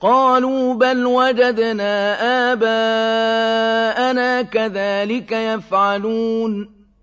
قَالُوا بَلْ وَجَدْنَا آبَاءَنَا كَذَٰلِكَ يَفْعَلُونَ.